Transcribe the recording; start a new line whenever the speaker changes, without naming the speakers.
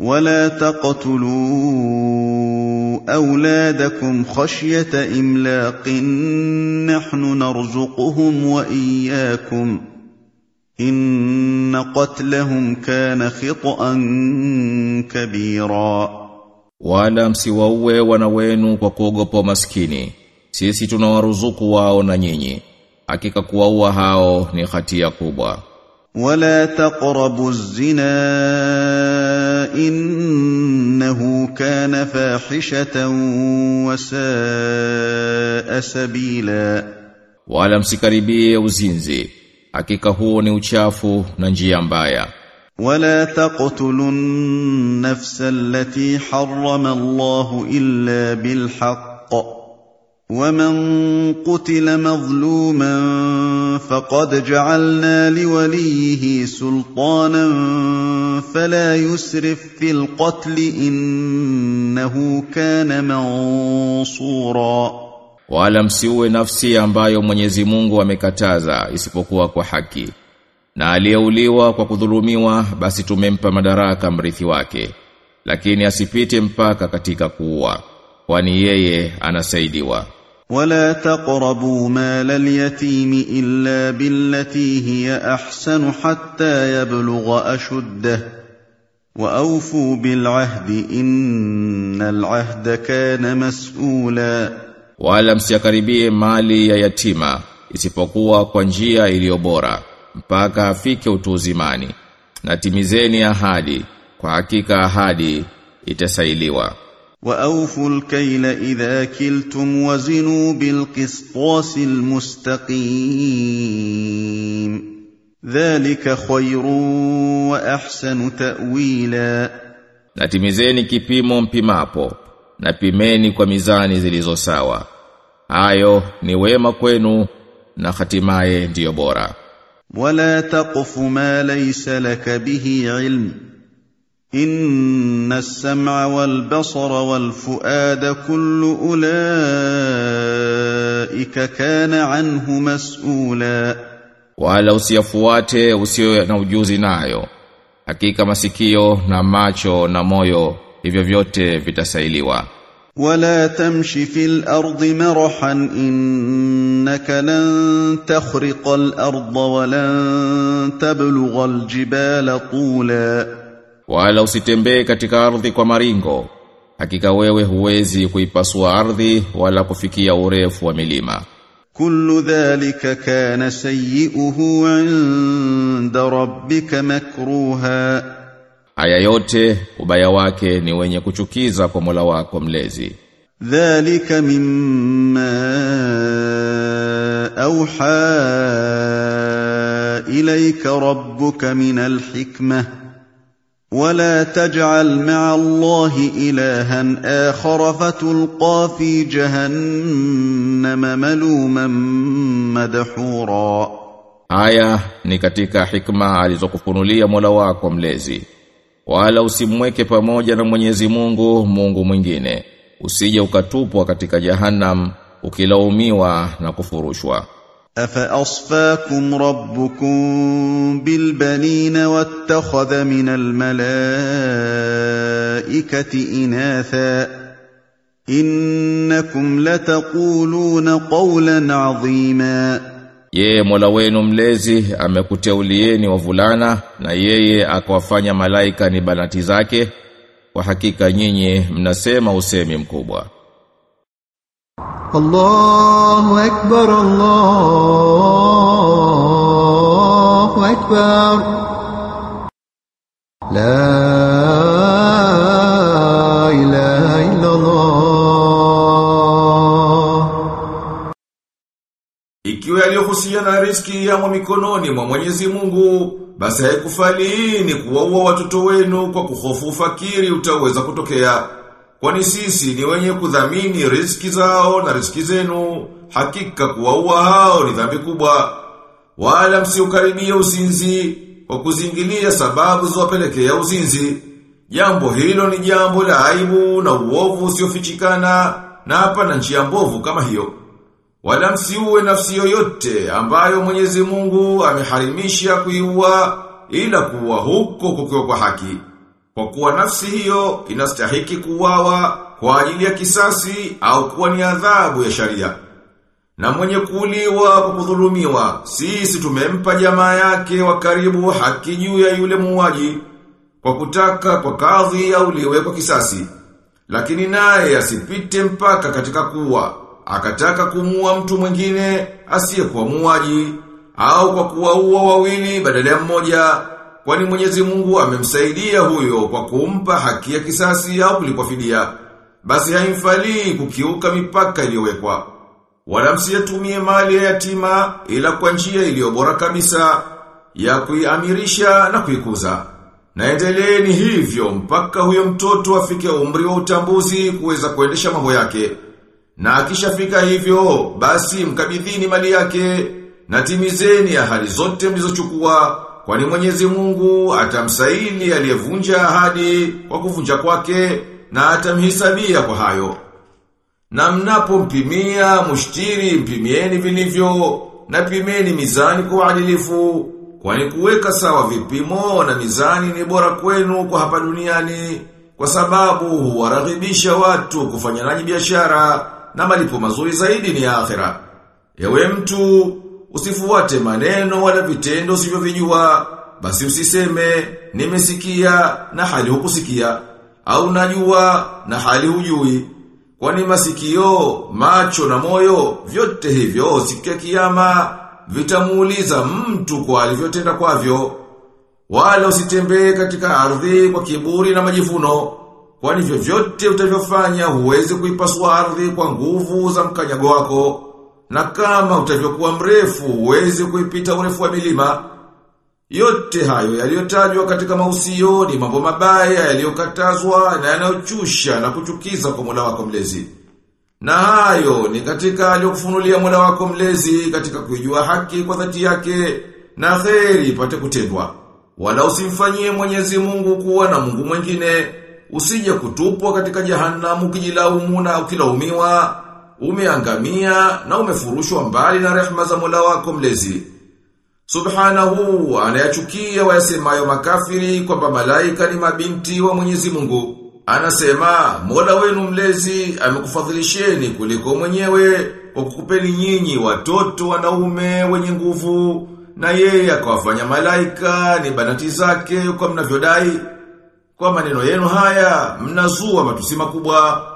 ولا تقتلوا أولادكم خشية إملاق نحن نرزقهم وإياكم إن قتلهم كان خطأ كبيرا
Wala msiwaue wana wenu kwa kuogopa maskini. Sisi tunawaruzuku wao na nyinyi. Hakika kuwaua hao ni hatia kubwa.
ولا تقربوا الزنا إنه كان فاحشة وساء سبيلا
Wala msikaribie uzinzi. Hakika huo ni uchafu na njia mbaya.
ولا تقتلوا النفس التي حرم الله إلا بالحق ومن قتل مظلوما فقد جعلنا لوليه سلطانا فلا يسرف في القتل إنه كان منصورا
Wala msiue nafsi ambayo Mwenyezi Mungu amekataza isipokuwa kwa haki. Na aliyeuliwa kwa kudhulumiwa basi tumempa madaraka mrithi wake. Lakini asipite mpaka katika kuua, kwani yeye anasaidiwa.
ولا تقربوا مال اليتيم إلا بالتي هي أحسن حتى يبلغ أشده وأوفوا بالعهد إن العهد كان مسؤولا
Wala msiakaribie mali ya yatima isipokuwa kwa njia iliyo bora mpaka afike utu uzimani. Na timizeni ahadi, kwa hakika ahadi itasailiwa.
وأوفوا الكيل إذا كلتم وزنوا بالقسطاس المستقيم ذلك خير وأحسن تأويلا
Na timizeni kipimo mpimapo, na pimeni kwa mizani zilizo sawa. Hayo ni wema kwenu na hatimaye ndiyo bora.
ولا تقف ما ليس لك به علم إن السمع والبصر والفؤاد كل أولئك كان عنه مسؤولا
Wala usiyafuate usio na ujuzi nayo. Hakika masikio na macho na moyo hivyo vyote vitasailiwa.
ولا تمش في الأرض مرحا إنك لن تخرق الأرض ولن تبلغ الجبال طولا
wala usitembee katika ardhi kwa maringo. Hakika wewe huwezi kuipasua ardhi wala kufikia urefu wa milima.
Kullu dhalika kana sayyuhu 'inda rabbika makruha.
Aya yote ubaya wake ni wenye kuchukiza kwa Mola wako mlezi.
Dhalika mimma auha ilayka rabbuka min alhikmah ولا تجعل مع الله إلها آخر فتلقى في جهنم ملوما مدحورا
Haya ni katika hikma alizokufunulia Mola wako mlezi. Wala usimweke pamoja na Mwenyezi Mungu Mungu mwingine. Usije ukatupwa katika Jahannam ukilaumiwa na kufurushwa.
أفأصفاكم ربكم بالبنين واتخذ من الملائكة إناثا إنكم لتقولون قولا عظيما
Yeye Mola wenu mlezi amekuteulieni wavulana na yeye akawafanya malaika ni banati zake. Kwa hakika nyinyi mnasema usemi mkubwa.
الله أكبر الله أكبر لا إله إلا الله
Ikiwa yaliyohusiana na riski yamo mikononi mwa Mwenyezi Mungu, basi haikufalini kuwaua watoto wenu kwa kuhofu ufakiri utaweza kutokea. Kwani sisi ni wenye kudhamini riziki zao na riziki zenu, hakika kuwaua hao ni dhambi kubwa. Wala msiukaribie uzinzi kwa kuzingilia sababu zopelekea uzinzi. Jambo hilo ni jambo la aibu na uovu usiofichikana na hapana njia mbovu kama hiyo. Wala msiuwe nafsi yoyote ambayo Mwenyezi Mungu ameharimisha kuiua ila kuwa huko kukiwa kwa haki.
Kwa kuwa nafsi hiyo inastahiki kuwawa kwa ajili ya kisasi au kuwa ni adhabu ya sharia. Na mwenye kuuliwa kwa kudhulumiwa, sisi tumempa jamaa yake wa karibu haki juu ya yule muuaji kwa kutaka kwa kadhi auliwe kwa kisasi. Lakini naye asipite mpaka katika kuwa, akataka kumua mtu mwingine asiyekuwa muuaji au kwa kuwaua wawili badala ya mmoja, kwani Mwenyezi Mungu amemsaidia huyo kwa kumpa haki ya kisasi au kulipwa fidia. Basi haimfalii kukiuka mipaka iliyowekwa. Wala msiyatumie mali ya yatima ila kwa njia iliyo bora kabisa ya kuiamirisha na kuikuza. Na endeleeni hivyo mpaka huyo mtoto afike umri wa utambuzi kuweza kuendesha mambo yake. Na akishafika hivyo, basi mkabidhini mali yake na timizeni ahadi zote mlizochukua, kwani Mwenyezi Mungu atamsaini aliyevunja ahadi kwa kuvunja kwake na atamhisabia kwa hayo. Na mnapompimia mushtiri mpimieni vilivyo na pimeni mizani kwa uadilifu kwani kuweka sawa vipimo na mizani ni bora kwenu kwa hapa duniani kwa sababu huwaraghibisha watu kufanya nanyi biashara na malipo mazuri zaidi ni akhera. Ewe mtu usifuate maneno wala vitendo usivyovijua basi usiseme nimesikia na hali hukusikia au najua na hali hujui. Kwani masikio macho na moyo vyote hivyo siku ya kiyama vitamuuliza mtu kwa alivyotenda kwavyo. Wala usitembee katika ardhi kwa kiburi na majivuno kwani vyovyote utavyofanya huwezi kuipasua ardhi kwa nguvu za mkanyago wako na kama utavyokuwa mrefu uweze kuipita urefu wa milima yote hayo yaliyotajwa katika mausio ni mambo mabaya yaliyokatazwa na yanayochusha na kuchukiza kwa Mola wako mlezi. Na hayo ni katika aliyokufunulia Mola wako mlezi katika kuijua haki kwa dhati yake na kheri ipate kutendwa. Wala usimfanyie Mwenyezi Mungu kuwa na Mungu mwingine, usije kutupwa katika jehanamu ukijilaumu na ukilaumiwa, umeangamia na umefurushwa mbali na rehema za Mola wako mlezi. Subhanahu anayachukia wayasemayo makafiri kwamba malaika ni mabinti wa Mwenyezi Mungu. Anasema, Mola wenu mlezi amekufadhilisheni kuliko mwenyewe kwa kukupeni nyinyi watoto wanaume wenye nguvu na yeye akawafanya malaika ni banati zake kwa mnavyodai. Kwa maneno yenu haya mnazua matusi makubwa